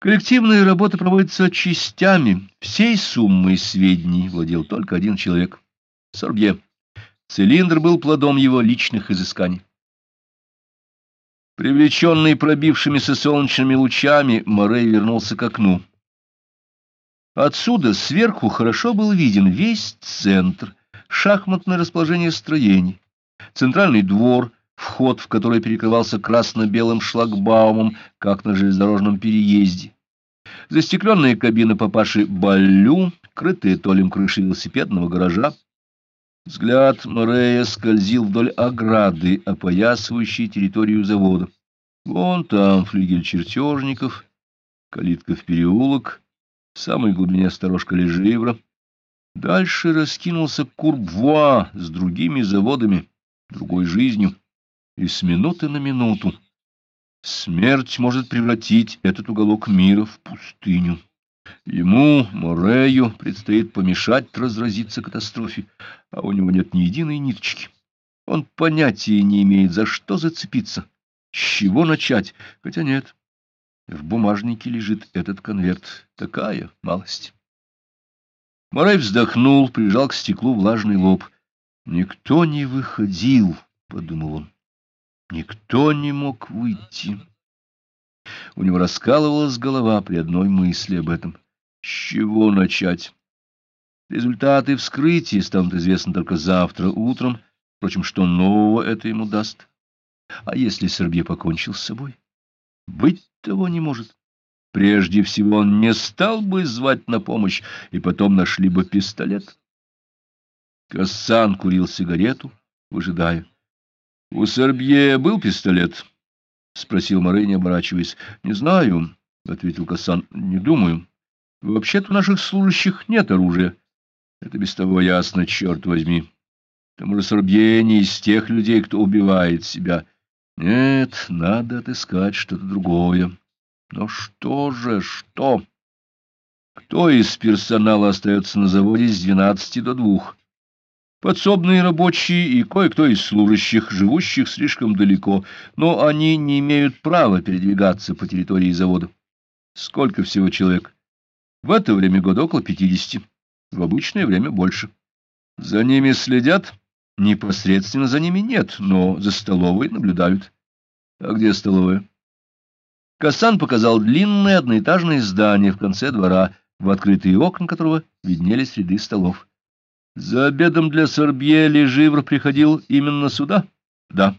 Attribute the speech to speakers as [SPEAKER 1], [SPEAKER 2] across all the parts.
[SPEAKER 1] Коллективная работа проводится частями. Всей суммой сведений владел только один человек — Сорбье. Цилиндр был плодом его личных изысканий. Привлеченный пробившимися солнечными лучами, Морей вернулся к окну. Отсюда сверху хорошо был виден весь центр, шахматное расположение строений, центральный двор, вход в который перекрывался красно-белым шлагбаумом, как на железнодорожном переезде. Застекленная кабина папаши Баллю, крытая толем крыши велосипедного гаража. Взгляд Морея скользил вдоль ограды, опоясывающей территорию завода. Вон там флигель чертежников, калитка в переулок, в самой глубине сторожка Леживра. Дальше раскинулся Курбвуа с другими заводами, другой жизнью и с минуты на минуту. Смерть может превратить этот уголок мира в пустыню. Ему, Морею, предстоит помешать разразиться катастрофе, а у него нет ни единой ниточки. Он понятия не имеет, за что зацепиться, с чего начать, хотя нет. В бумажнике лежит этот конверт. Такая малость. Морей вздохнул, прижал к стеклу влажный лоб. Никто не выходил, — подумал он. Никто не мог выйти. У него раскалывалась голова при одной мысли об этом. С чего начать? Результаты вскрытия станут известны только завтра утром. Впрочем, что нового это ему даст? А если Сорбье покончил с собой? Быть того не может. Прежде всего он не стал бы звать на помощь, и потом нашли бы пистолет. Кассан курил сигарету, выжидая. — У Сорбье был пистолет? — спросил Морей, не оборачиваясь. — Не знаю, — ответил Кассан. — Не думаю. Вообще-то у наших служащих нет оружия. Это без того ясно, черт возьми. К тому же Сорбье не из тех людей, кто убивает себя. Нет, надо отыскать что-то другое. Но что же, что? Кто из персонала остается на заводе с двенадцати до двух? Подсобные рабочие и кое-кто из служащих, живущих слишком далеко, но они не имеют права передвигаться по территории завода. Сколько всего человек? В это время года около пятидесяти, в обычное время больше. За ними следят? Непосредственно за ними нет, но за столовой наблюдают. А где столовая? Касан показал длинное одноэтажное здание в конце двора, в открытые окна которого виднелись ряды столов. За обедом для Сорбье Леживр приходил именно сюда? Да.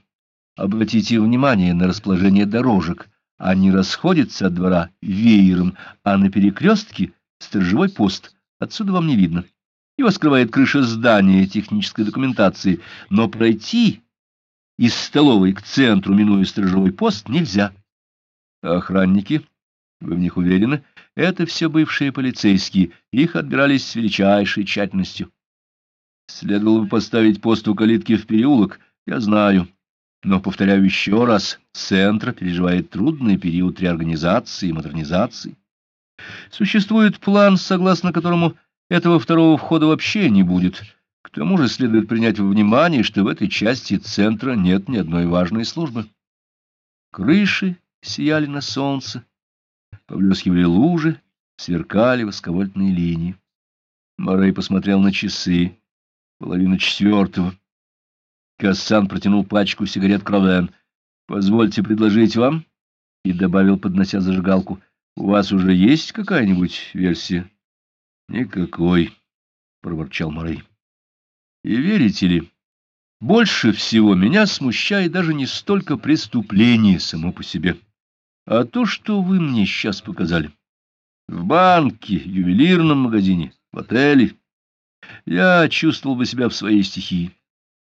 [SPEAKER 1] Обратите внимание на расположение дорожек. Они расходятся от двора веером, а на перекрестке сторожевой пост. Отсюда вам не видно. Его скрывает крыша здания технической документации, но пройти из столовой к центру, минуя сторожевой пост, нельзя. Охранники, вы в них уверены, это все бывшие полицейские, их отбирались с величайшей тщательностью. Следовало бы поставить пост у калитки в переулок, я знаю. Но, повторяю еще раз, Центр переживает трудный период реорганизации и модернизации. Существует план, согласно которому этого второго входа вообще не будет. К тому же следует принять во внимание, что в этой части Центра нет ни одной важной службы. Крыши сияли на солнце, поблескивали лужи, сверкали восковольтные линии. Морей посмотрел на часы половина четвертого. Кассан протянул пачку сигарет Кровен. «Позвольте предложить вам?» И добавил, поднося зажигалку. «У вас уже есть какая-нибудь версия?» «Никакой», — проворчал Морей. «И верите ли, больше всего меня смущает даже не столько преступление само по себе, а то, что вы мне сейчас показали. В банке, ювелирном магазине, в отеле, я чувствовал бы себя в своей стихии.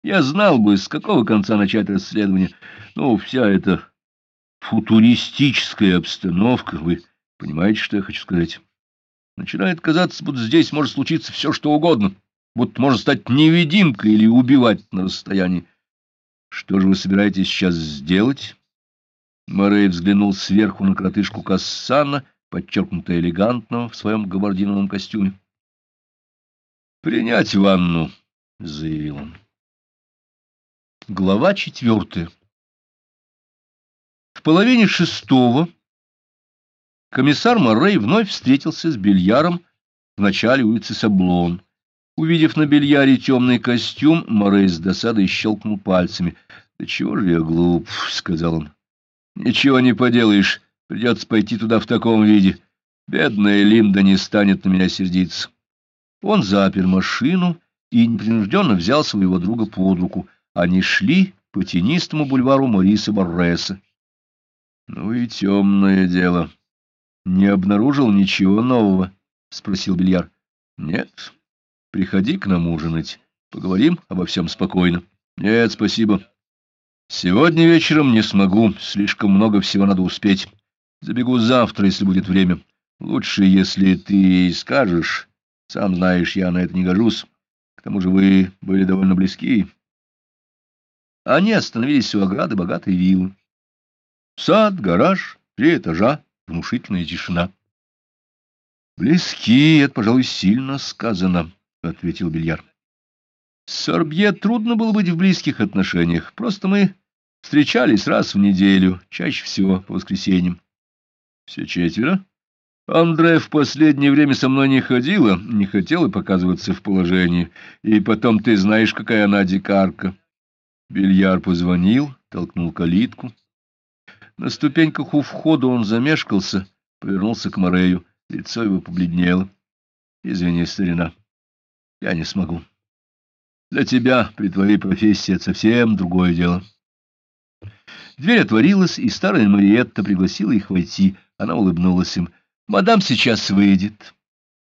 [SPEAKER 1] Я знал бы, с какого конца начать расследование. Ну, вся эта футуристическая обстановка, вы понимаете, что я хочу сказать? Начинает казаться, будто здесь может случиться все, что угодно, будто можно стать невидимкой или убивать на расстоянии. Что же вы собираетесь сейчас сделать? Морей взглянул сверху на кротышку Кассана, подчеркнуто элегантного в своем габардиновом костюме. «Принять ванну», — заявил он. Глава четвертая. В половине шестого комиссар Моррей вновь встретился с бильяром в начале улицы Саблон. Увидев на бильяре темный костюм, Моррей с досадой щелкнул пальцами. — Да чего же я глуп, — сказал он. — Ничего не поделаешь, придется пойти туда в таком виде. Бедная Линда не станет на меня сердиться. Он запер машину и непринужденно взял своего друга под руку. Они шли по тенистому бульвару Мориса Борреса. — Ну и темное дело. Не обнаружил ничего нового? — спросил Бильяр. — Нет. Приходи к нам ужинать. Поговорим обо всем спокойно. — Нет, спасибо. Сегодня вечером не смогу. Слишком много всего надо успеть. Забегу завтра, если будет время. Лучше, если ты скажешь. Сам знаешь, я на это не гожусь. К тому же вы были довольно близки. Они остановились у ограды богатой виллы. Сад, гараж, три этажа, внушительная тишина. «Близки, это, пожалуй, сильно сказано», — ответил Бильяр. «С Сорбье трудно было быть в близких отношениях. Просто мы встречались раз в неделю, чаще всего по воскресеньям. Все четверо. Андре в последнее время со мной не ходила, не хотела показываться в положении. И потом ты знаешь, какая она дикарка. Бильяр позвонил, толкнул калитку. На ступеньках у входа он замешкался, повернулся к Морею. Лицо его побледнело. — Извини, старина, я не смогу. Для тебя, при твоей профессии, это совсем другое дело. Дверь отворилась, и старая Мариетта пригласила их войти. Она улыбнулась им. Мадам сейчас выйдет.